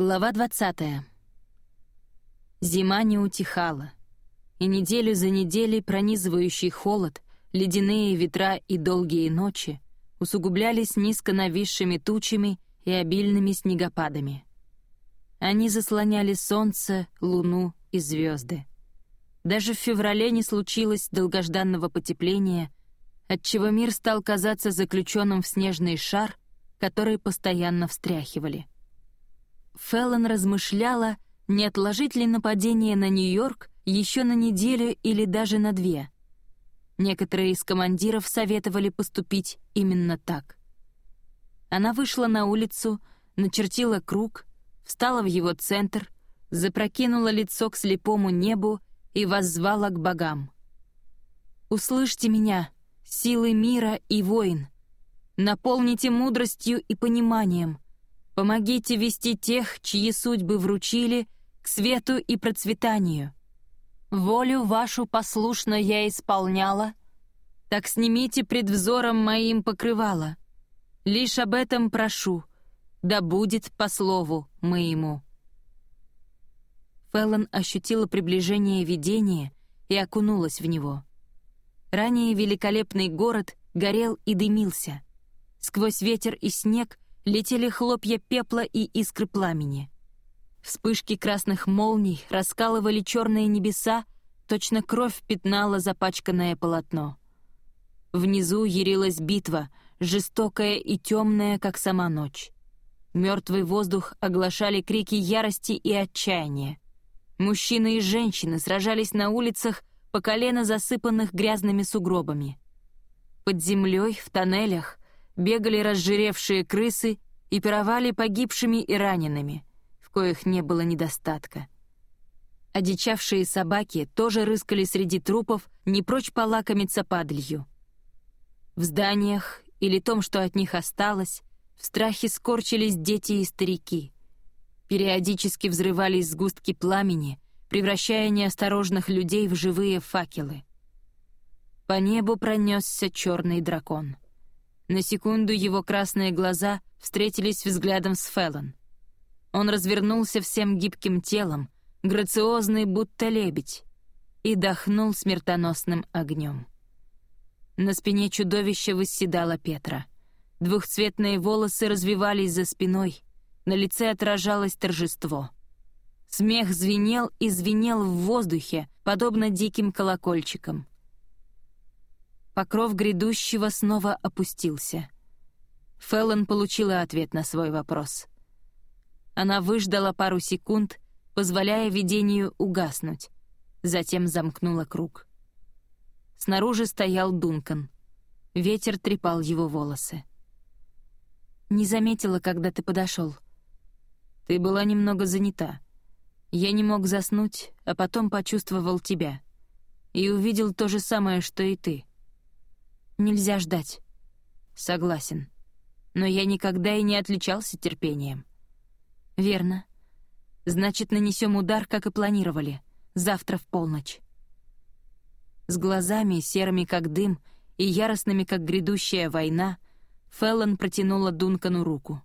Глава 20. Зима не утихала, и неделю за неделей пронизывающий холод, ледяные ветра и долгие ночи усугублялись низко нависшими тучами и обильными снегопадами. Они заслоняли солнце, луну и звезды. Даже в феврале не случилось долгожданного потепления, отчего мир стал казаться заключенным в снежный шар, который постоянно встряхивали — Феллон размышляла, не отложить ли нападение на Нью-Йорк еще на неделю или даже на две. Некоторые из командиров советовали поступить именно так. Она вышла на улицу, начертила круг, встала в его центр, запрокинула лицо к слепому небу и воззвала к богам. «Услышьте меня, силы мира и войн! Наполните мудростью и пониманием!» Помогите вести тех, чьи судьбы вручили, к свету и процветанию. Волю вашу послушно я исполняла, так снимите пред взором моим покрывало. Лишь об этом прошу, да будет по слову моему». Феллон ощутила приближение видения и окунулась в него. Ранее великолепный город горел и дымился. Сквозь ветер и снег — летели хлопья пепла и искры пламени. Вспышки красных молний раскалывали черные небеса, точно кровь пятнала запачканное полотно. Внизу ярилась битва, жестокая и темная, как сама ночь. Мертвый воздух оглашали крики ярости и отчаяния. Мужчины и женщины сражались на улицах по колено засыпанных грязными сугробами. Под землей, в тоннелях, бегали разжиревшие крысы и пировали погибшими и ранеными, в коих не было недостатка. Одичавшие собаки тоже рыскали среди трупов, не прочь полакомиться падалью. В зданиях или том, что от них осталось, в страхе скорчились дети и старики. Периодически взрывались сгустки пламени, превращая неосторожных людей в живые факелы. По небу пронесся черный дракон — на секунду его красные глаза встретились взглядом с Феллон. Он развернулся всем гибким телом, грациозный, будто лебедь, и дохнул смертоносным огнем. На спине чудовища восседала Петра. Двухцветные волосы развивались за спиной, на лице отражалось торжество. Смех звенел и звенел в воздухе, подобно диким колокольчикам — Покров грядущего снова опустился. Феллон получила ответ на свой вопрос. Она выждала пару секунд, позволяя видению угаснуть, затем замкнула круг. Снаружи стоял Дункан. Ветер трепал его волосы. «Не заметила, когда ты подошел. Ты была немного занята. Я не мог заснуть, а потом почувствовал тебя. И увидел то же самое, что и ты. Нельзя ждать. Согласен. Но я никогда и не отличался терпением. Верно. Значит, нанесем удар, как и планировали. Завтра в полночь. С глазами, серыми как дым, и яростными, как грядущая война, Феллон протянула Дункану руку.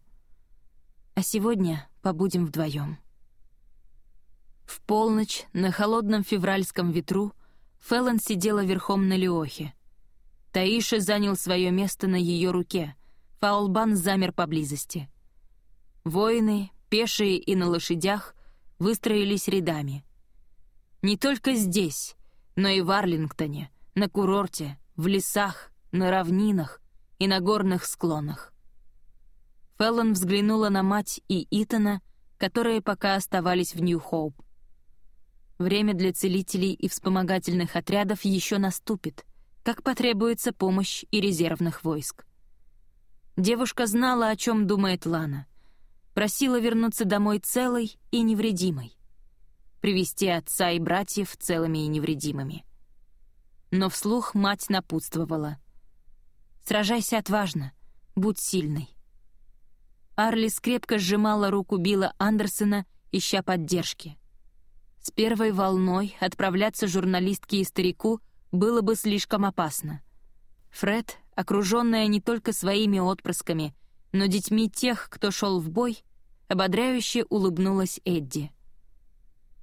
«А сегодня побудем вдвоем. В полночь, на холодном февральском ветру, Феллон сидела верхом на Леохе — Таиша занял свое место на ее руке. Фаулбан замер поблизости. Воины, пешие и на лошадях, выстроились рядами. Не только здесь, но и в Арлингтоне, на курорте, в лесах, на равнинах и на горных склонах. Феллон взглянула на мать и Итана, которые пока оставались в Нью-Хоуп. Время для целителей и вспомогательных отрядов еще наступит — как потребуется помощь и резервных войск. Девушка знала, о чем думает Лана. Просила вернуться домой целой и невредимой. Привести отца и братьев целыми и невредимыми. Но вслух мать напутствовала. «Сражайся отважно, будь сильной». Арлис крепко сжимала руку Билла Андерсона, ища поддержки. С первой волной отправляться журналистке и старику — было бы слишком опасно. Фред, окруженная не только своими отпрысками, но детьми тех, кто шел в бой, ободряюще улыбнулась Эдди.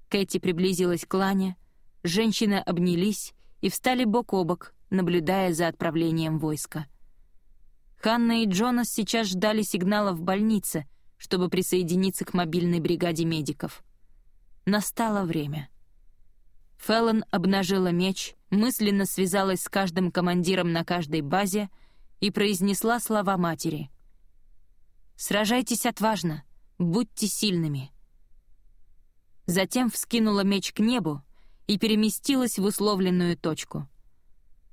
Кэти приблизилась к Лане, женщины обнялись и встали бок о бок, наблюдая за отправлением войска. Ханна и Джонас сейчас ждали сигнала в больнице, чтобы присоединиться к мобильной бригаде медиков. Настало время. Феллон обнажила меч, мысленно связалась с каждым командиром на каждой базе и произнесла слова матери. «Сражайтесь отважно, будьте сильными». Затем вскинула меч к небу и переместилась в условленную точку.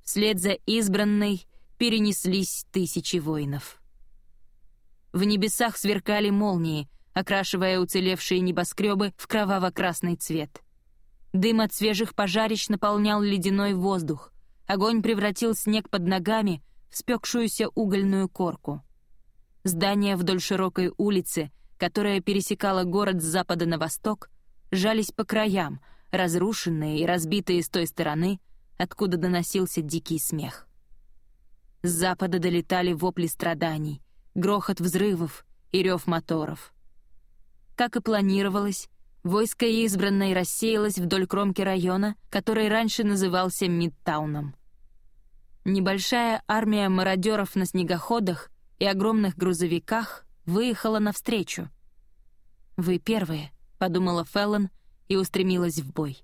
Вслед за избранной перенеслись тысячи воинов. В небесах сверкали молнии, окрашивая уцелевшие небоскребы в кроваво-красный цвет. Дым от свежих пожарищ наполнял ледяной воздух. Огонь превратил снег под ногами в спекшуюся угольную корку. Здания вдоль широкой улицы, которая пересекала город с запада на восток, жались по краям, разрушенные и разбитые с той стороны, откуда доносился дикий смех. С запада долетали вопли страданий, грохот взрывов и рев моторов. Как и планировалось, войско избранной рассеялось вдоль кромки района, который раньше назывался Мидтауном. Небольшая армия мародеров на снегоходах и огромных грузовиках выехала навстречу. «Вы первые», — подумала Феллон и устремилась в бой.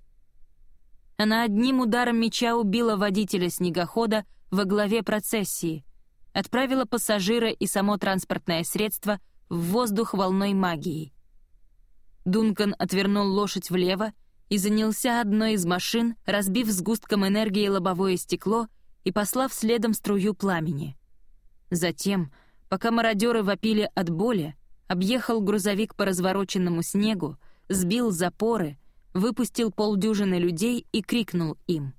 Она одним ударом меча убила водителя снегохода во главе процессии, отправила пассажира и само транспортное средство в воздух волной магии. Дункан отвернул лошадь влево и занялся одной из машин, разбив сгустком энергии лобовое стекло и послав следом струю пламени. Затем, пока мародеры вопили от боли, объехал грузовик по развороченному снегу, сбил запоры, выпустил полдюжины людей и крикнул им.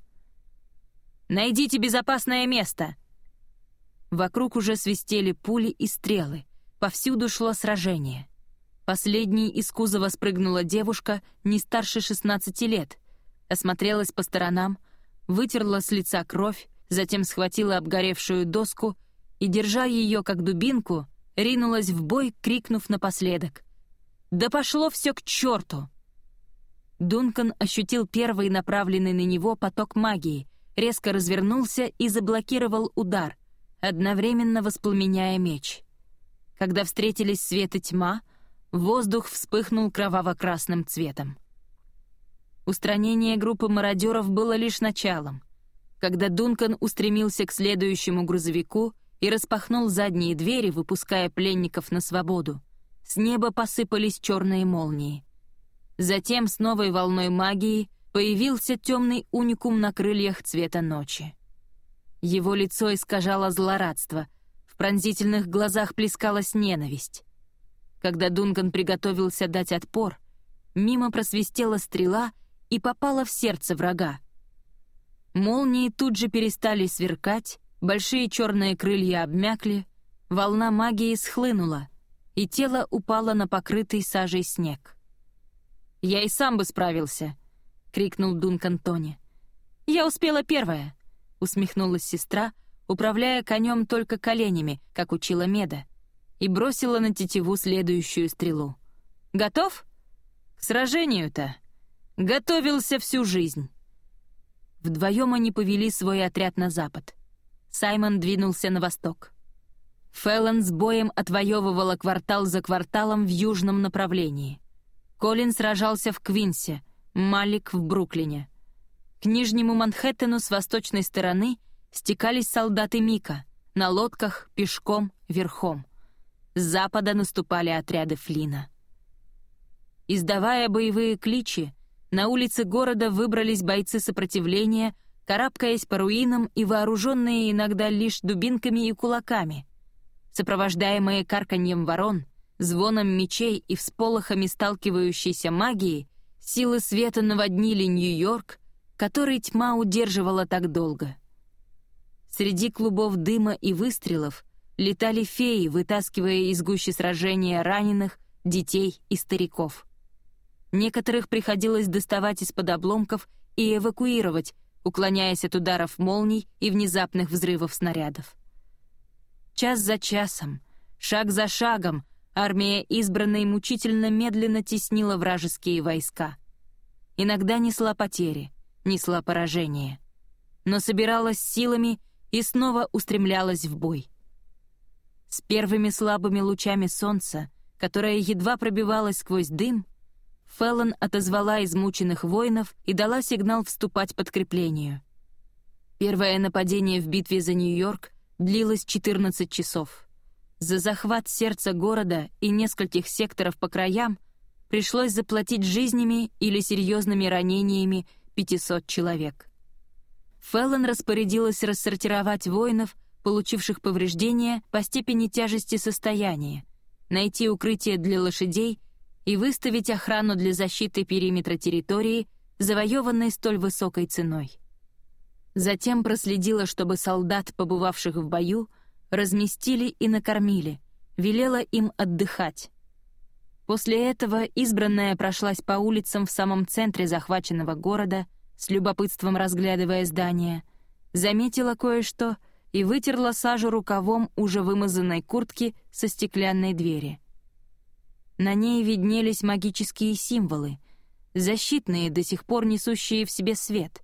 «Найдите безопасное место!» Вокруг уже свистели пули и стрелы, повсюду шло сражение. Последней из кузова спрыгнула девушка не старше 16 лет, осмотрелась по сторонам, вытерла с лица кровь, затем схватила обгоревшую доску и, держа ее как дубинку, ринулась в бой, крикнув напоследок. «Да пошло все к черту!» Дункан ощутил первый направленный на него поток магии, резко развернулся и заблокировал удар, одновременно воспламеняя меч. Когда встретились свет и тьма — Воздух вспыхнул кроваво-красным цветом. Устранение группы мародеров было лишь началом. Когда Дункан устремился к следующему грузовику и распахнул задние двери, выпуская пленников на свободу, с неба посыпались черные молнии. Затем с новой волной магии появился темный уникум на крыльях цвета ночи. Его лицо искажало злорадство, в пронзительных глазах плескалась ненависть. Когда Дункан приготовился дать отпор, мимо просвистела стрела и попала в сердце врага. Молнии тут же перестали сверкать, большие черные крылья обмякли, волна магии схлынула, и тело упало на покрытый сажей снег. «Я и сам бы справился», — крикнул Дункан Тони. «Я успела первая», — усмехнулась сестра, управляя конем только коленями, как учила Меда и бросила на тетиву следующую стрелу. «Готов?» «К сражению-то!» «Готовился всю жизнь!» Вдвоем они повели свой отряд на запад. Саймон двинулся на восток. Феллон с боем отвоевывала квартал за кварталом в южном направлении. Колин сражался в Квинсе, Малик в Бруклине. К Нижнему Манхэттену с восточной стороны стекались солдаты Мика, на лодках, пешком, верхом. С запада наступали отряды Флина. Издавая боевые кличи, на улицы города выбрались бойцы сопротивления, карабкаясь по руинам и вооруженные иногда лишь дубинками и кулаками. Сопровождаемые карканьем ворон, звоном мечей и всполохами сталкивающейся магии, силы света наводнили Нью-Йорк, который тьма удерживала так долго. Среди клубов дыма и выстрелов летали феи, вытаскивая из гущи сражения раненых, детей и стариков. Некоторых приходилось доставать из-под обломков и эвакуировать, уклоняясь от ударов молний и внезапных взрывов снарядов. Час за часом, шаг за шагом Армия избранной мучительно медленно теснила вражеские войска. Иногда несла потери, несла поражение. Но собиралась силами и снова устремлялась в бой. С первыми слабыми лучами солнца, которое едва пробивалось сквозь дым, Феллон отозвала измученных воинов и дала сигнал вступать подкреплению. Первое нападение в битве за Нью-Йорк длилось 14 часов. За захват сердца города и нескольких секторов по краям пришлось заплатить жизнями или серьезными ранениями 500 человек. Феллон распорядилась рассортировать воинов, получивших повреждения по степени тяжести состояния, найти укрытие для лошадей и выставить охрану для защиты периметра территории, завоеванной столь высокой ценой. Затем проследила, чтобы солдат, побывавших в бою, разместили и накормили, велела им отдыхать. После этого избранная прошлась по улицам в самом центре захваченного города, с любопытством разглядывая здание, заметила кое-что и вытерла сажу рукавом уже вымазанной куртки со стеклянной двери. На ней виднелись магические символы, защитные, до сих пор несущие в себе свет.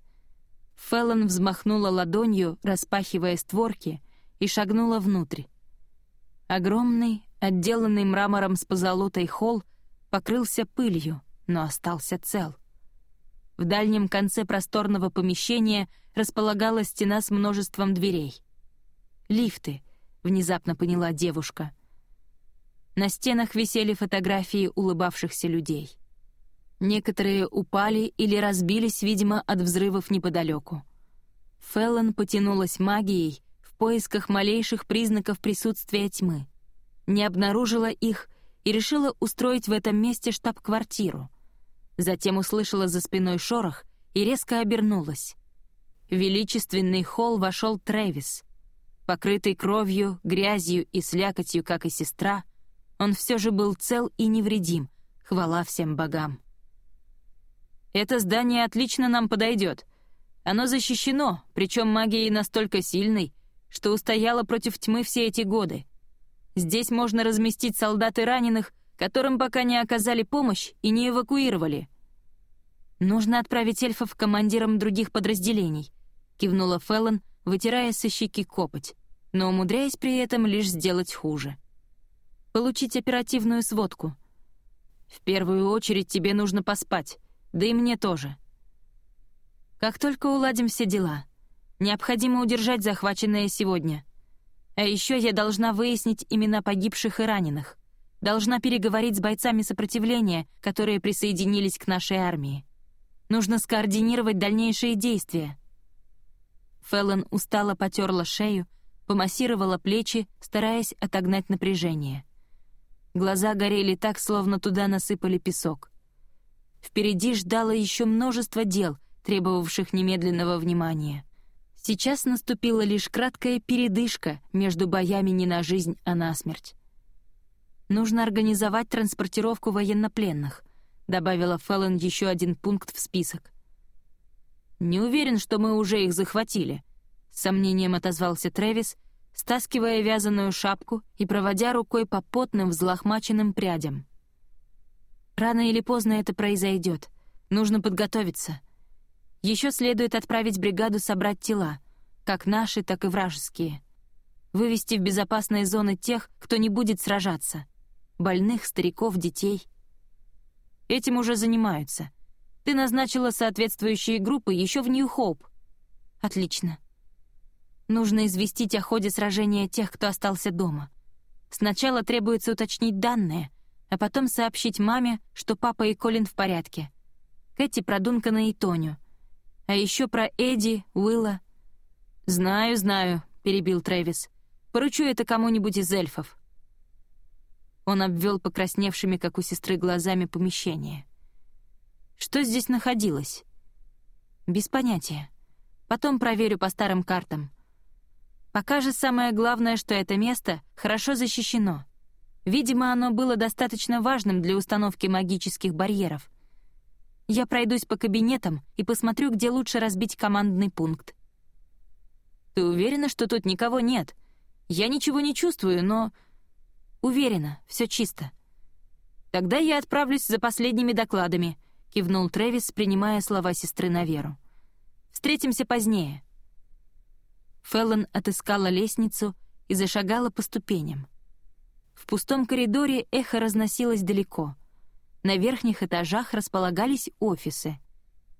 Феллон взмахнула ладонью, распахивая створки, и шагнула внутрь. Огромный, отделанный мрамором с позолотой холл покрылся пылью, но остался цел. В дальнем конце просторного помещения располагалась стена с множеством дверей. «Лифты», — внезапно поняла девушка. На стенах висели фотографии улыбавшихся людей. Некоторые упали или разбились, видимо, от взрывов неподалеку. Феллон потянулась магией в поисках малейших признаков присутствия тьмы. Не обнаружила их и решила устроить в этом месте штаб-квартиру. Затем услышала за спиной шорох и резко обернулась. В величественный холл вошел Трэвис. Покрытый кровью, грязью и слякотью, как и сестра, он все же был цел и невредим, хвала всем богам. Это здание отлично нам подойдет. Оно защищено, причем магией настолько сильной, что устояло против тьмы все эти годы. Здесь можно разместить солдат и раненых, которым пока не оказали помощь и не эвакуировали. Нужно отправить эльфов командирам других подразделений, кивнула Феллон, вытирая со щеки копоть, но умудряясь при этом лишь сделать хуже. Получить оперативную сводку. В первую очередь тебе нужно поспать. Да и мне тоже. Как только уладим все дела, необходимо удержать захваченное сегодня. А еще я должна выяснить имена погибших и раненых. Должна переговорить с бойцами сопротивления, которые присоединились к нашей армии. Нужно скоординировать дальнейшие действия. Феллон устало потерла шею, помассировала плечи, стараясь отогнать напряжение. Глаза горели так, словно туда насыпали песок. Впереди ждало еще множество дел, требовавших немедленного внимания. Сейчас наступила лишь краткая передышка между боями не на жизнь, а на смерть. «Нужно организовать транспортировку военнопленных», добавила Феллон еще один пункт в список. «Не уверен, что мы уже их захватили», — с сомнением отозвался Трэвис, стаскивая вязаную шапку и проводя рукой по потным взлохмаченным прядям. Рано или поздно это произойдет. Нужно подготовиться. Еще следует отправить бригаду собрать тела, как наши, так и вражеские. Вывести в безопасные зоны тех, кто не будет сражаться. Больных, стариков, детей. Этим уже занимаются. Ты назначила соответствующие группы еще в Нью-Хоуп. Отлично. Нужно известить о ходе сражения тех, кто остался дома. Сначала требуется уточнить данные — а потом сообщить маме, что папа и Колин в порядке. Кэти про Дункана и Тоню. А еще про Эдди, Уилла. «Знаю, знаю», — перебил Трэвис. «Поручу это кому-нибудь из эльфов». Он обвел покрасневшими, как у сестры, глазами помещение. «Что здесь находилось?» «Без понятия. Потом проверю по старым картам. Пока же самое главное, что это место хорошо защищено. Видимо, оно было достаточно важным для установки магических барьеров. Я пройдусь по кабинетам и посмотрю, где лучше разбить командный пункт. «Ты уверена, что тут никого нет? Я ничего не чувствую, но...» Уверена, все чисто». «Тогда я отправлюсь за последними докладами», — кивнул Трэвис, принимая слова сестры на веру. «Встретимся позднее». Феллон отыскала лестницу и зашагала по ступеням. В пустом коридоре эхо разносилось далеко. На верхних этажах располагались офисы.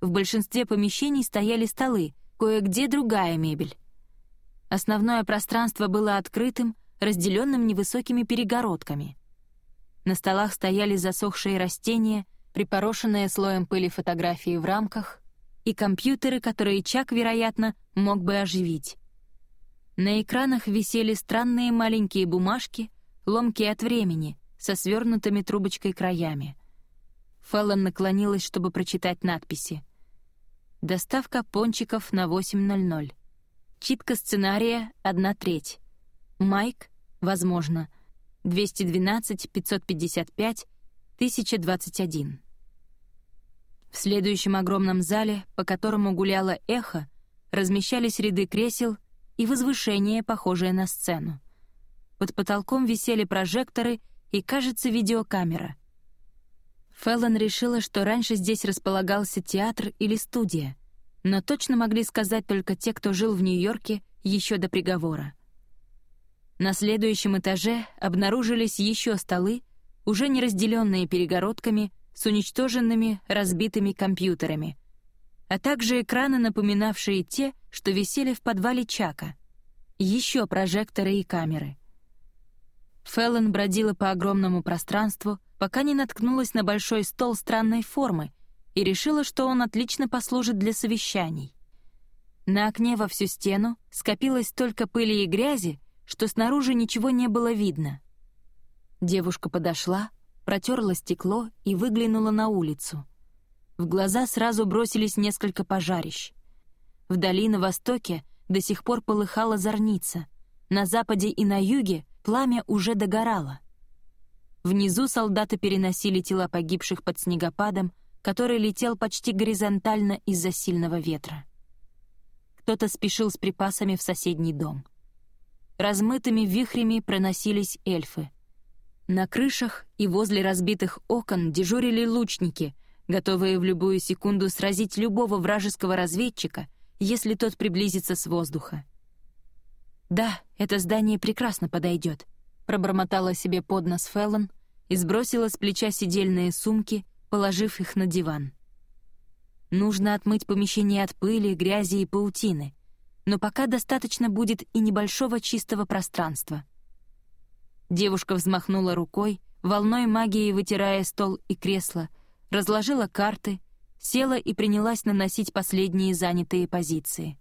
В большинстве помещений стояли столы, кое-где другая мебель. Основное пространство было открытым, разделенным невысокими перегородками. На столах стояли засохшие растения, припорошенные слоем пыли фотографии в рамках и компьютеры, которые Чак, вероятно, мог бы оживить. На экранах висели странные маленькие бумажки, ломкие от времени, со свернутыми трубочкой краями. Феллон наклонилась, чтобы прочитать надписи. Доставка пончиков на 8.00. Читка сценария — одна треть. Майк, возможно, 212-555-1021. В следующем огромном зале, по которому гуляло эхо, размещались ряды кресел и возвышение, похожее на сцену. Под потолком висели прожекторы и, кажется, видеокамера. Феллон решила, что раньше здесь располагался театр или студия, но точно могли сказать только те, кто жил в Нью-Йорке еще до приговора. На следующем этаже обнаружились еще столы, уже не разделенные перегородками, с уничтоженными, разбитыми компьютерами, а также экраны, напоминавшие те, что висели в подвале Чака, еще прожекторы и камеры. Феллон бродила по огромному пространству, пока не наткнулась на большой стол странной формы и решила, что он отлично послужит для совещаний. На окне во всю стену скопилось столько пыли и грязи, что снаружи ничего не было видно. Девушка подошла, протерла стекло и выглянула на улицу. В глаза сразу бросились несколько пожарищ. Вдали на востоке до сих пор полыхала зорница, на западе и на юге пламя уже догорало — Внизу солдаты переносили тела погибших под снегопадом, который летел почти горизонтально из-за сильного ветра. Кто-то спешил с припасами в соседний дом. Размытыми вихрями проносились эльфы. На крышах и возле разбитых окон дежурили лучники, готовые в любую секунду сразить любого вражеского разведчика, если тот приблизится с воздуха. «Да, это здание прекрасно подойдет», пробормотала себе под нос Феллон и сбросила с плеча сидельные сумки, положив их на диван. Нужно отмыть помещение от пыли, грязи и паутины, но пока достаточно будет и небольшого чистого пространства. Девушка взмахнула рукой, волной магии вытирая стол и кресло, разложила карты, села и принялась наносить последние занятые позиции.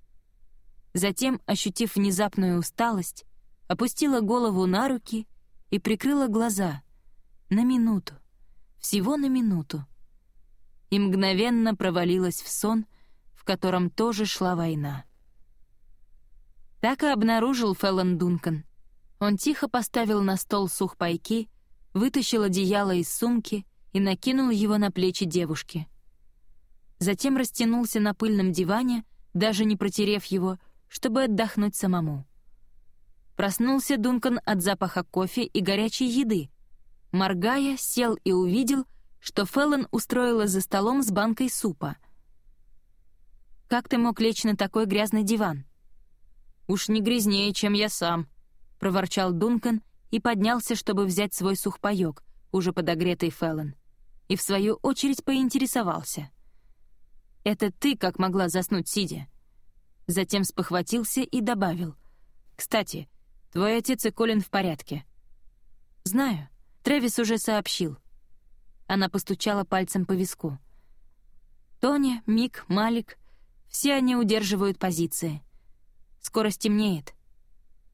Затем, ощутив внезапную усталость, опустила голову на руки и прикрыла глаза. На минуту. Всего на минуту. И мгновенно провалилась в сон, в котором тоже шла война. Так и обнаружил Феллон Дункан. Он тихо поставил на стол сухпайки, вытащил одеяло из сумки и накинул его на плечи девушки. Затем растянулся на пыльном диване, даже не протерев его, чтобы отдохнуть самому. Проснулся Дункан от запаха кофе и горячей еды. Моргая, сел и увидел, что Феллон устроила за столом с банкой супа. «Как ты мог лечь на такой грязный диван?» «Уж не грязнее, чем я сам», — проворчал Дункан и поднялся, чтобы взять свой сухпайок, уже подогретый Феллон, и в свою очередь поинтересовался. «Это ты как могла заснуть сидя?» Затем спохватился и добавил. «Кстати, — Твой отец и Колин в порядке». «Знаю. Трэвис уже сообщил». Она постучала пальцем по виску. «Тоня, Мик, Малик — все они удерживают позиции. Скоро стемнеет.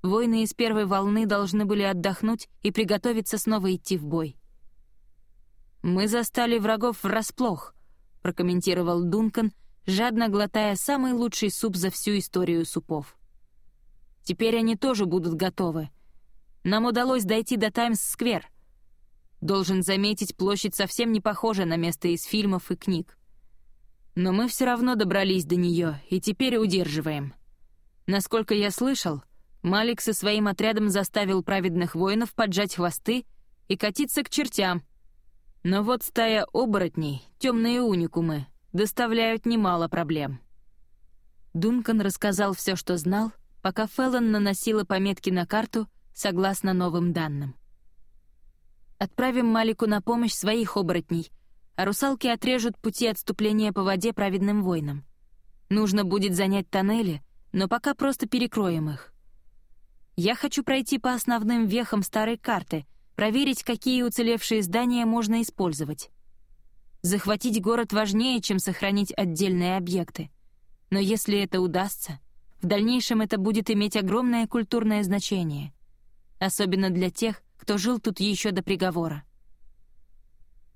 Воины из первой волны должны были отдохнуть и приготовиться снова идти в бой». «Мы застали врагов врасплох», — прокомментировал Дункан, жадно глотая самый лучший суп за всю историю супов. Теперь они тоже будут готовы. Нам удалось дойти до Таймс-сквер. Должен заметить, площадь совсем не похожа на место из фильмов и книг. Но мы все равно добрались до нее и теперь удерживаем. Насколько я слышал, Малик со своим отрядом заставил праведных воинов поджать хвосты и катиться к чертям. Но вот стая оборотней, темные уникумы, доставляют немало проблем. Дункан рассказал все, что знал, пока Феллон наносила пометки на карту согласно новым данным. «Отправим Малику на помощь своих оборотней, а русалки отрежут пути отступления по воде праведным воинам. Нужно будет занять тоннели, но пока просто перекроем их. Я хочу пройти по основным вехам старой карты, проверить, какие уцелевшие здания можно использовать. Захватить город важнее, чем сохранить отдельные объекты. Но если это удастся, в дальнейшем это будет иметь огромное культурное значение. Особенно для тех, кто жил тут еще до приговора.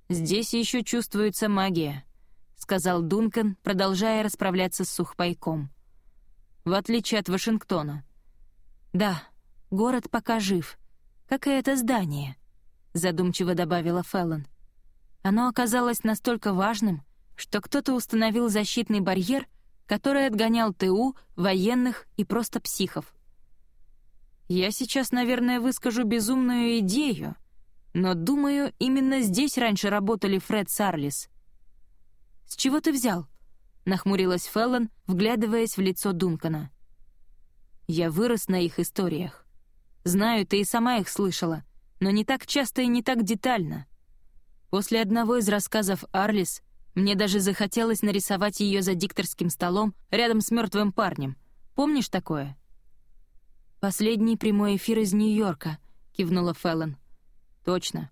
«Здесь еще чувствуется магия», — сказал Дункан, продолжая расправляться с сухпайком. «В отличие от Вашингтона». «Да, город пока жив, как и это здание», — задумчиво добавила Феллон. Оно оказалось настолько важным, что кто-то установил защитный барьер, который отгонял ТУ, военных и просто психов. Я сейчас, наверное, выскажу безумную идею, но, думаю, именно здесь раньше работали Фред Сарлис. «С чего ты взял?» — нахмурилась Феллон, вглядываясь в лицо Дункана. «Я вырос на их историях. Знаю, ты и сама их слышала, но не так часто и не так детально. После одного из рассказов Арлис мне даже захотелось нарисовать ее за дикторским столом рядом с мертвым парнем. Помнишь такое? «Последний прямой эфир из Нью-Йорка», — кивнула Феллон. «Точно.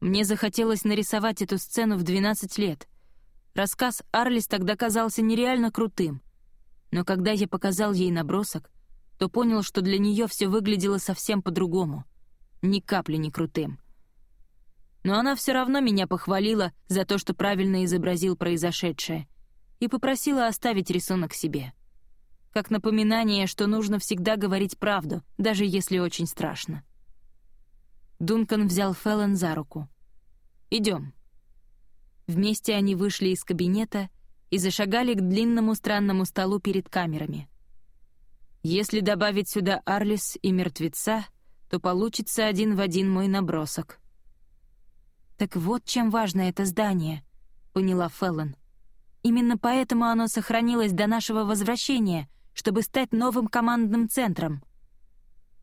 Мне захотелось нарисовать эту сцену в 12 лет. Рассказ Арлис тогда казался нереально крутым. Но когда я показал ей набросок, то понял, что для нее все выглядело совсем по-другому. Ни капли не крутым но она все равно меня похвалила за то, что правильно изобразил произошедшее, и попросила оставить рисунок себе. Как напоминание, что нужно всегда говорить правду, даже если очень страшно. Дункан взял Феллон за руку. «Идем». Вместе они вышли из кабинета и зашагали к длинному странному столу перед камерами. Если добавить сюда Арлис и мертвеца, то получится один в один мой набросок — «Так вот чем важно это здание», — поняла Феллон. «Именно поэтому оно сохранилось до нашего возвращения, чтобы стать новым командным центром».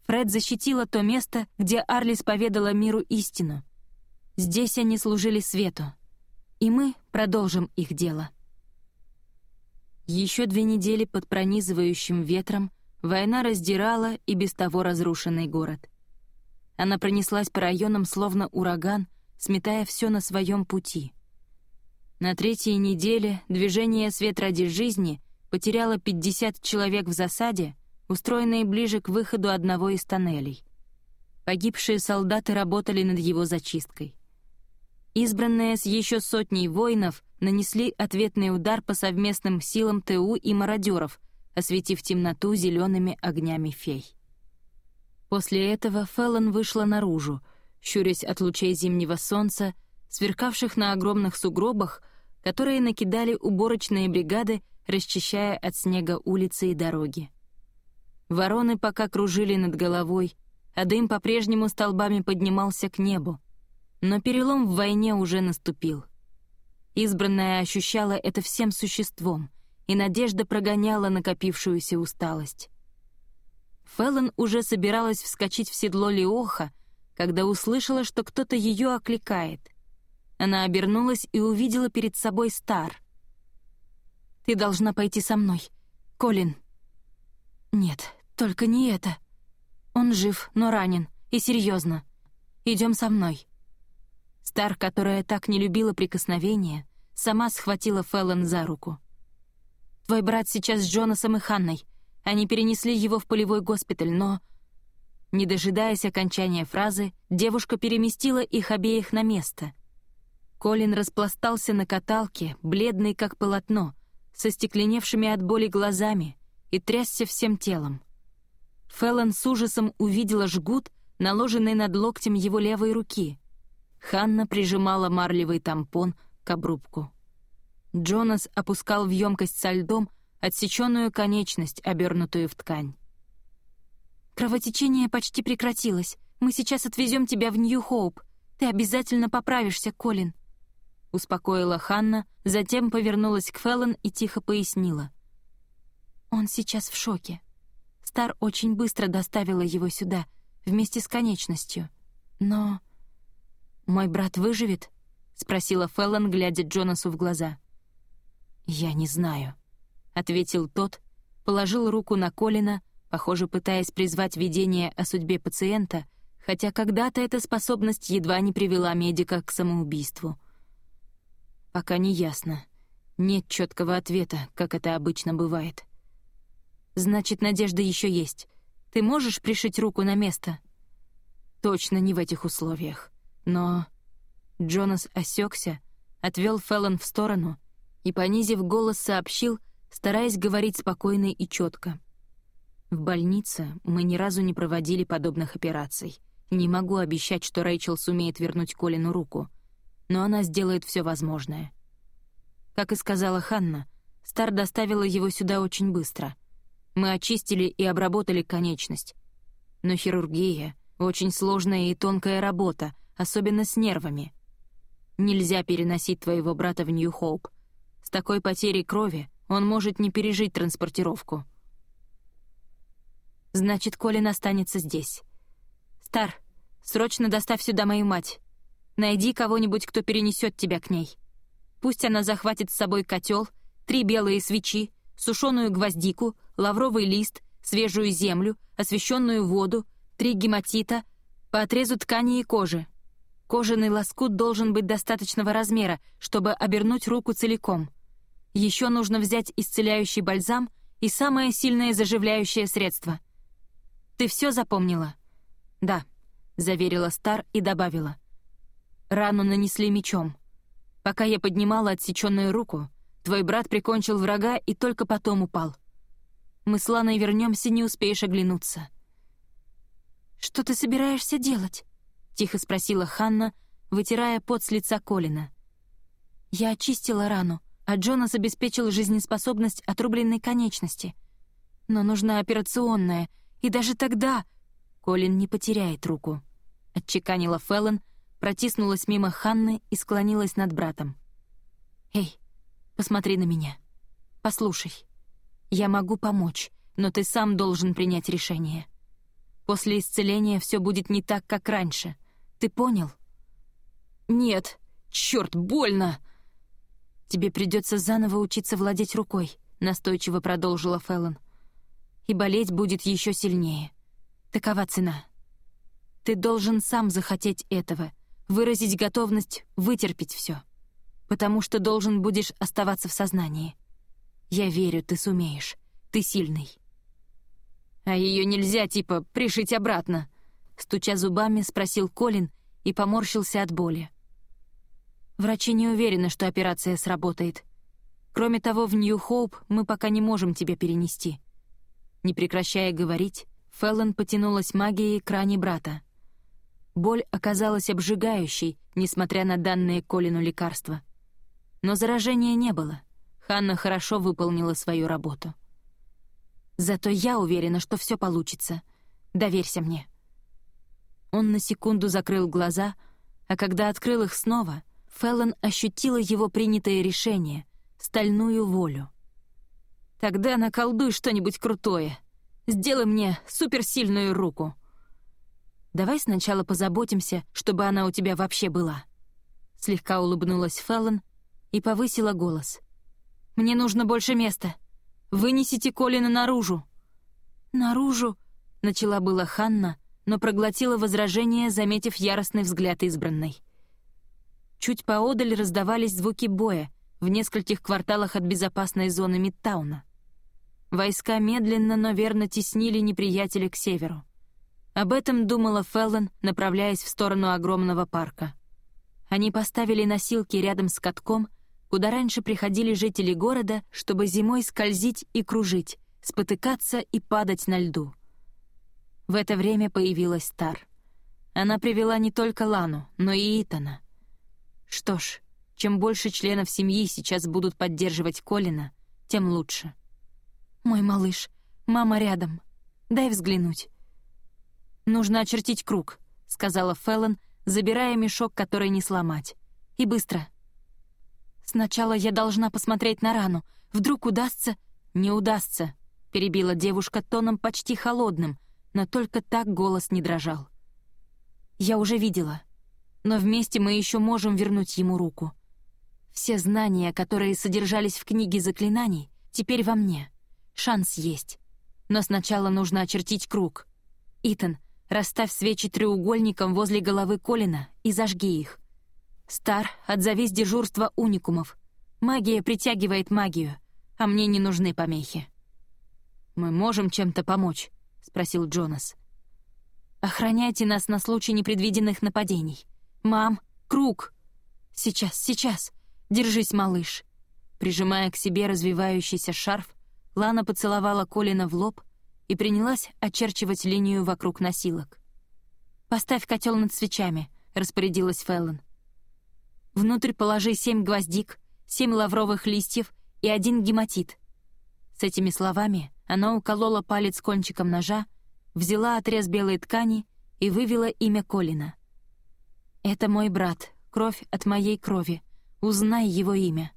Фред защитила то место, где Арлис поведала миру истину. Здесь они служили свету. И мы продолжим их дело. Еще две недели под пронизывающим ветром война раздирала и без того разрушенный город. Она пронеслась по районам словно ураган, сметая все на своем пути. На третьей неделе движение «Свет ради жизни» потеряло 50 человек в засаде, устроенной ближе к выходу одного из тоннелей. Погибшие солдаты работали над его зачисткой. Избранные с еще сотней воинов нанесли ответный удар по совместным силам ТУ и мародеров, осветив темноту зелеными огнями фей. После этого Феллон вышла наружу — щурясь от лучей зимнего солнца, сверкавших на огромных сугробах, которые накидали уборочные бригады, расчищая от снега улицы и дороги. Вороны пока кружили над головой, а дым по-прежнему столбами поднимался к небу. Но перелом в войне уже наступил. Избранная ощущала это всем существом, и надежда прогоняла накопившуюся усталость. Феллон уже собиралась вскочить в седло Леоха, когда услышала, что кто-то ее окликает. Она обернулась и увидела перед собой Стар. «Ты должна пойти со мной, Колин». «Нет, только не это. Он жив, но ранен, и серьезно. Идем со мной». Стар, которая так не любила прикосновения, сама схватила Феллон за руку. «Твой брат сейчас с Джонасом и Ханной. Они перенесли его в полевой госпиталь, но...» Не дожидаясь окончания фразы, девушка переместила их обеих на место. Колин распластался на каталке, бледный как полотно, со стекленевшими от боли глазами и трясся всем телом. Феллон с ужасом увидела жгут, наложенный над локтем его левой руки. Ханна прижимала марлевый тампон к обрубку. Джонас опускал в емкость со льдом отсеченную конечность, обернутую в ткань. Кровотечение почти прекратилось. Мы сейчас отвезем тебя в Нью-Хоуп. Ты обязательно поправишься, Колин», — успокоила Ханна, затем повернулась к Феллон и тихо пояснила. «Он сейчас в шоке. Стар очень быстро доставила его сюда, вместе с конечностью. Но... «Мой брат выживет?» — спросила Феллон, глядя Джонасу в глаза. «Я не знаю», — ответил тот, положил руку на Колина, похоже, пытаясь призвать видение о судьбе пациента, хотя когда-то эта способность едва не привела медика к самоубийству. Пока не ясно. Нет четкого ответа, как это обычно бывает. Значит, надежда еще есть. Ты можешь пришить руку на место? Точно не в этих условиях. Но... Джонас осекся, отвел Феллон в сторону и, понизив голос, сообщил, стараясь говорить спокойно и четко. В больнице мы ни разу не проводили подобных операций. Не могу обещать, что Рэйчел сумеет вернуть Колину руку, но она сделает все возможное. Как и сказала Ханна, Стар доставила его сюда очень быстро. Мы очистили и обработали конечность. Но хирургия — очень сложная и тонкая работа, особенно с нервами. Нельзя переносить твоего брата в Нью-Хоуп. Такой потерей крови он может не пережить транспортировку. Значит, Колин останется здесь. Стар, срочно доставь сюда мою мать. Найди кого-нибудь, кто перенесет тебя к ней. Пусть она захватит с собой котел, три белые свечи, сушеную гвоздику, лавровый лист, свежую землю, освещенную воду, три гематита, по отрезу ткани и кожи. Кожаный лоскут должен быть достаточного размера, чтобы обернуть руку целиком. Еще нужно взять исцеляющий бальзам и самое сильное заживляющее средство. Ты все запомнила? Да, заверила Стар и добавила. Рану нанесли мечом. Пока я поднимала отсеченную руку, твой брат прикончил врага и только потом упал. Мы с Ланой вернемся, не успеешь оглянуться. «Что ты собираешься делать?» — тихо спросила Ханна, вытирая пот с лица Колина. «Я очистила рану, а Джонас обеспечил жизнеспособность отрубленной конечности. Но нужна операционная, и даже тогда Колин не потеряет руку», — отчеканила Феллон, протиснулась мимо Ханны и склонилась над братом. «Эй, посмотри на меня. Послушай. Я могу помочь, но ты сам должен принять решение. После исцеления все будет не так, как раньше. Ты понял? Нет. Черт, больно! Тебе придется заново учиться владеть рукой, настойчиво продолжила Феллон. И болеть будет еще сильнее. Такова цена. Ты должен сам захотеть этого, выразить готовность вытерпеть все, потому что должен будешь оставаться в сознании. Я верю, ты сумеешь. Ты сильный. А ее нельзя, типа, пришить обратно, Стуча зубами, спросил Колин и поморщился от боли. Врачи не уверены, что операция сработает. Кроме того, в Нью-Хоуп мы пока не можем тебя перенести. Не прекращая говорить, Феллон потянулась магией к ране брата. Боль оказалась обжигающей, несмотря на данные Колину лекарства. Но заражения не было. Ханна хорошо выполнила свою работу. Зато я уверена, что все получится. Доверься мне. Он на секунду закрыл глаза, а когда открыл их снова, Феллон ощутила его принятое решение, стальную волю. «Тогда наколдуй что-нибудь крутое. Сделай мне суперсильную руку. Давай сначала позаботимся, чтобы она у тебя вообще была». Слегка улыбнулась Феллон и повысила голос. «Мне нужно больше места. Вынесите Колина наружу». «Наружу?» — начала была Ханна, но проглотила возражение, заметив яростный взгляд избранной. Чуть поодаль раздавались звуки боя в нескольких кварталах от безопасной зоны Мидтауна. Войска медленно, но верно теснили неприятеля к северу. Об этом думала Феллон, направляясь в сторону огромного парка. Они поставили носилки рядом с катком, куда раньше приходили жители города, чтобы зимой скользить и кружить, спотыкаться и падать на льду — в это время появилась Тар. Она привела не только Лану, но и Итана. Что ж, чем больше членов семьи сейчас будут поддерживать Колина, тем лучше. «Мой малыш, мама рядом. Дай взглянуть». «Нужно очертить круг», — сказала Феллон, забирая мешок, который не сломать. «И быстро». «Сначала я должна посмотреть на рану. Вдруг удастся...» «Не удастся», — перебила девушка тоном почти холодным, но только так голос не дрожал. «Я уже видела. Но вместе мы еще можем вернуть ему руку. Все знания, которые содержались в книге заклинаний, теперь во мне. Шанс есть. Но сначала нужно очертить круг. Итан, расставь свечи треугольником возле головы Колина и зажги их. Стар, отзовись дежурства уникумов. Магия притягивает магию, а мне не нужны помехи. «Мы можем чем-то помочь?» — спросил Джонас. «Охраняйте нас на случай непредвиденных нападений. Мам, круг!» «Сейчас, сейчас! Держись, малыш!» Прижимая к себе развивающийся шарф, Лана поцеловала Колина в лоб и принялась очерчивать линию вокруг носилок. «Поставь котел над свечами», — распорядилась Феллон. «Внутрь положи семь гвоздик, семь лавровых листьев и один гематит». С этими словами она уколола палец кончиком ножа, взяла отрез белой ткани и вывела имя Колина. «Это мой брат, кровь от моей крови. Узнай его имя».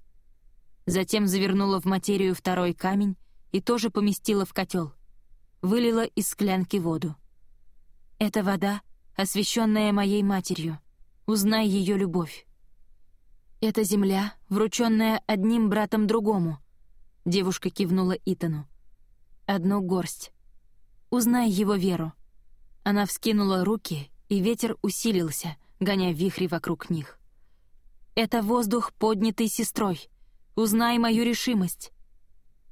Затем завернула в материю второй камень и тоже поместила в котел. Вылила из склянки воду. «Это вода, освященная моей матерью. Узнай ее любовь». «Это земля, врученная одним братом другому», — девушка кивнула Итану. «Одну горсть. Узнай его веру». Она вскинула руки, и ветер усилился, гоня вихри вокруг них. «Это воздух, поднятый сестрой. Узнай мою решимость.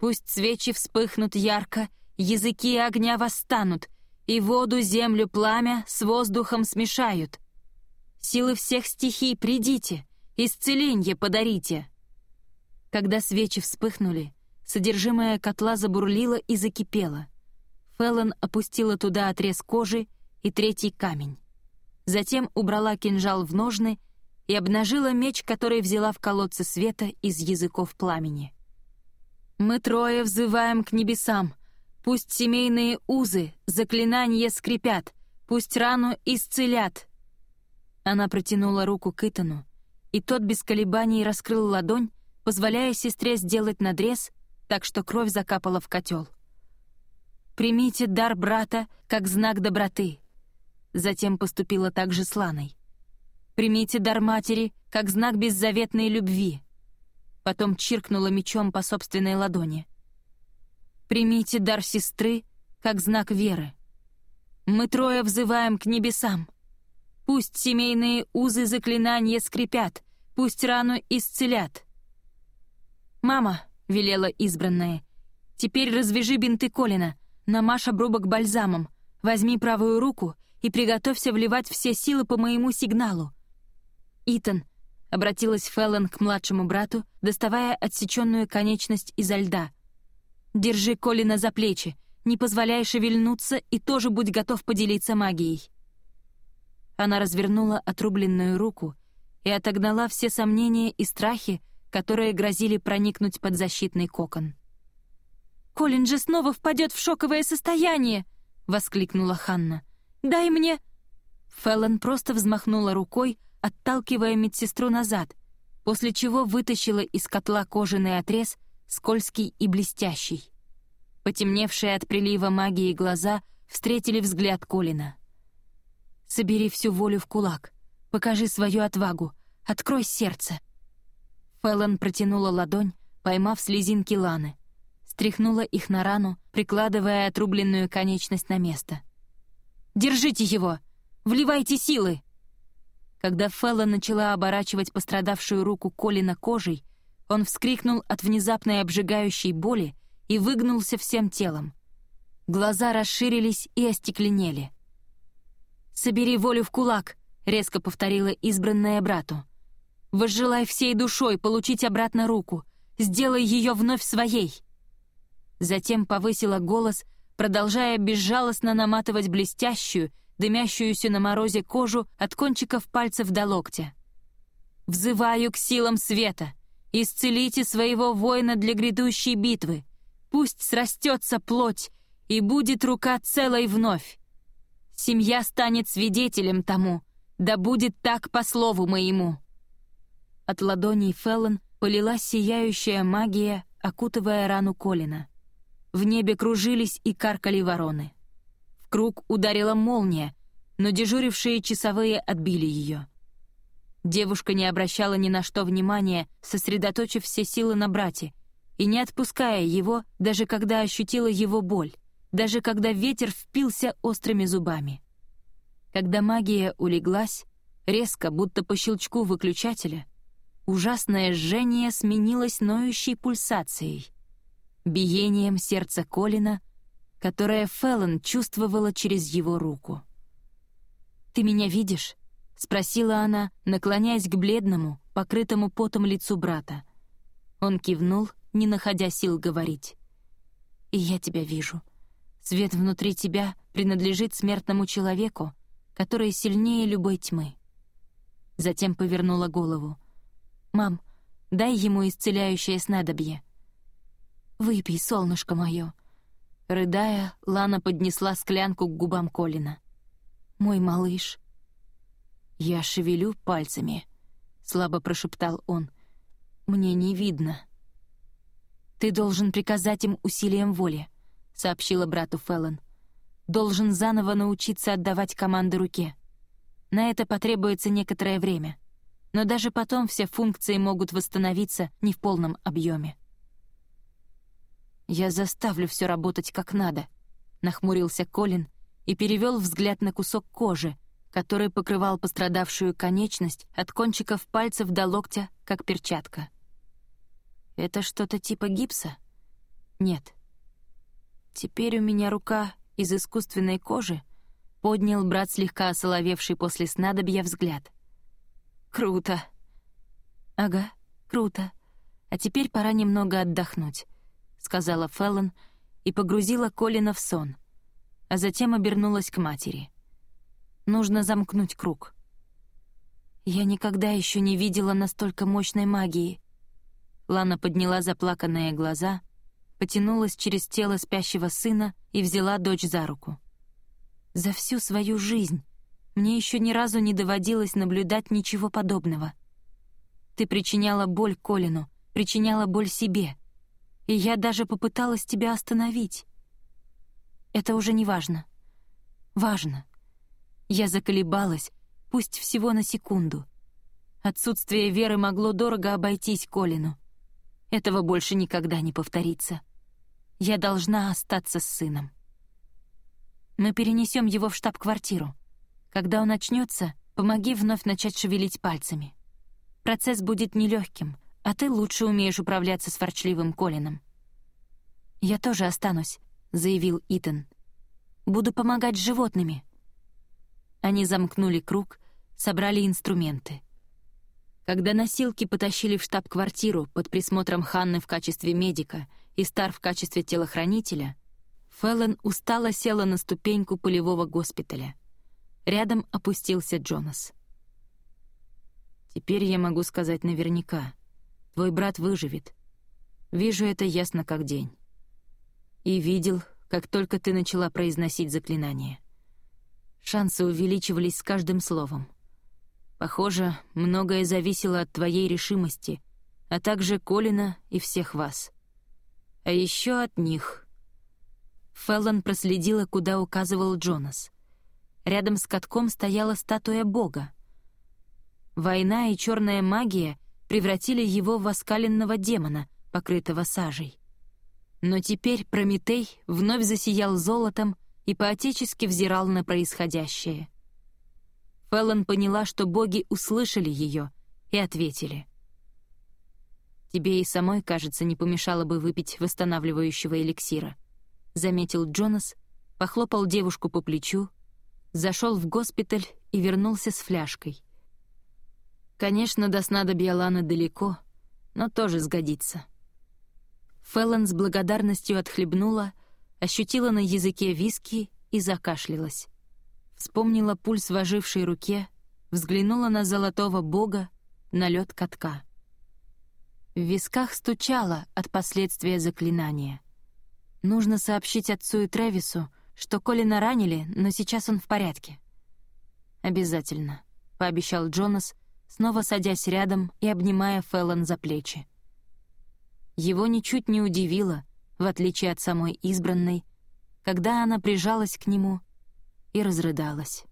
Пусть свечи вспыхнут ярко, языки огня восстанут, и воду, землю, пламя с воздухом смешают. Силы всех стихий придите, исцеленье подарите. Когда свечи вспыхнули, содержимое котла забурлило и закипело. Феллон опустила туда отрез кожи и третий камень. Затем убрала кинжал в ножны и обнажила меч, который взяла в колодце света из языков пламени. Мы трое взываем к небесам. Пусть семейные узы, заклинания скрипят, пусть рану исцелят. Она протянула руку к Итану, и тот без колебаний раскрыл ладонь, позволяя сестре сделать надрез, так что кровь закапала в котел. «Примите дар брата как знак доброты», затем поступила также с Ланой. «Примите дар матери как знак беззаветной любви», потом чиркнула мечом по собственной ладони. «Примите дар сестры как знак веры. Мы трое взываем к небесам. Пусть семейные узы заклинания скрипят, пусть рану исцелят». «Мама», — велела избранная, — «теперь развяжи бинты Колина, намажь обрубок бальзамом, возьми правую руку и приготовься вливать все силы по моему сигналу. Итан, обратилась Феллон к младшему брату, доставая отсеченную конечность изо льда. «Держи Колина за плечи, не позволяй шевельнуться и тоже будь готов поделиться магией». Она развернула отрубленную руку и отогнала все сомнения и страхи, которые грозили проникнуть под защитный кокон. «Колин же снова впадет в шоковое состояние!» — воскликнула Ханна. «Дай мне...» Феллон просто взмахнула рукой, отталкивая медсестру назад, после чего вытащила из котла кожаный отрез, скользкий и блестящий. Потемневшие от прилива магии глаза встретили взгляд Колина. «Собери всю волю в кулак, покажи свою отвагу, открой сердце». Фэллон протянула ладонь, поймав слезинки Ланы, стряхнула их на рану, прикладывая отрубленную конечность на место. «Держите его! Вливайте силы!» Когда Фелла начала оборачивать пострадавшую руку Колина кожей, он вскрикнул от внезапной обжигающей боли и выгнулся всем телом. Глаза расширились и остекленели. «Собери волю в кулак», — резко повторила избранная брату. «Возжелай всей душой получить обратно руку. Сделай ее вновь своей». Затем повысила голос, продолжая безжалостно наматывать блестящую, дымящуюся на морозе кожу от кончиков пальцев до локтя. «Взываю к силам света! Исцелите своего воина для грядущей битвы! Пусть срастется плоть, и будет рука целой вновь! Семья станет свидетелем тому, да будет так по слову моему». От ладоней Феллон полилась сияющая магия, окутывая рану Колина. В небе кружились и каркали вороны. В круг ударила молния, но дежурившие часовые отбили ее. Девушка не обращала ни на что внимания, сосредоточив все силы на брате, и не отпуская его, даже когда ощутила его боль, даже когда ветер впился острыми зубами. Когда магия улеглась, резко, будто по щелчку выключателя, ужасное жжение сменилось ноющей пульсацией, биением сердца Колина, которое Феллон чувствовала через его руку. «Ты меня видишь?» — спросила она, наклоняясь к бледному, покрытому потом лицу брата. Он кивнул, не находя сил говорить. «И я тебя вижу. Свет внутри тебя принадлежит смертному человеку, который сильнее любой тьмы». Затем повернула голову. «Мам, дай ему исцеляющее снадобье». «Выпей, солнышко мое». Рыдая, Лана поднесла склянку к губам Колина. «Мой малыш». «Я шевелю пальцами», — слабо прошептал он. «Мне не видно». «Ты должен приказать им усилием воли», — сообщила брату Феллон. «Должен заново научиться отдавать команды руке. На это потребуется некоторое время. Но даже потом все функции могут восстановиться не в полном объеме. «Я заставлю все работать как надо», — нахмурился Колин и перевел взгляд на кусок кожи, который покрывал пострадавшую конечность от кончиков пальцев до локтя, как перчатка. «Это что-то типа гипса?» «Нет». «Теперь у меня рука из искусственной кожи», — поднял брат слегка осоловевший после снадобья взгляд. «Круто!» «Ага, круто. А теперь пора немного отдохнуть», — сказала Феллон и погрузила Колина в сон, а затем обернулась к матери. Нужно замкнуть круг. Я никогда еще не видела настолько мощной магии. Лана подняла заплаканные глаза, потянулась через тело спящего сына и взяла дочь за руку. За всю свою жизнь мне еще ни разу не доводилось наблюдать ничего подобного. Ты причиняла боль Колину, причиняла боль себе, и я даже попыталась тебя остановить. Это уже не важно. Важно — я заколебалась, пусть всего на секунду. Отсутствие веры могло дорого обойтись Колину. Этого больше никогда не повторится. Я должна остаться с сыном. Мы перенесем его в штаб-квартиру. Когда он очнется, помоги вновь начать шевелить пальцами. Процесс будет нелегким, а ты лучше умеешь управляться с ворчливым Колином. «Я тоже останусь», — заявил Итан. «Буду помогать с животными». Они замкнули круг, собрали инструменты. Когда носилки потащили в штаб-квартиру под присмотром Ханны в качестве медика и Стар в качестве телохранителя, Феллон устало села на ступеньку полевого госпиталя. Рядом опустился Джонас. «Теперь я могу сказать наверняка. Твой брат выживет. Вижу это ясно как день. И видел, как только ты начала произносить заклинание. Шансы увеличивались с каждым словом. Похоже, многое зависело от твоей решимости, а также Колина и всех вас. А еще от них. Феллон проследила, куда указывал Джонас. Рядом с катком стояла статуя бога. Война и черная магия превратили его в оскаленного демона, покрытого сажей. Но теперь Прометей вновь засиял золотом и поотечески взирал на происходящее. Феллон поняла, что боги услышали ее и ответили. «Тебе и самой, кажется, не помешало бы выпить восстанавливающего эликсира», — заметил Джонас, похлопал девушку по плечу, зашел в госпиталь и вернулся с фляжкой. Конечно, до снадобья Ланы далеко, но тоже сгодится. Феллон с благодарностью отхлебнула — ощутила на языке виски и закашлялась. Вспомнила пульс в ожившей руке, взглянула на золотого бога, на лед катка. В висках стучало от последствия заклинания. Нужно сообщить отцу и Тревису, что Колина ранили, но сейчас он в порядке». «Обязательно», — пообещал Джонас, снова садясь рядом и обнимая Феллон за плечи. Его ничуть не удивило, в отличие от самой избранной, когда она прижалась к нему и разрыдалась.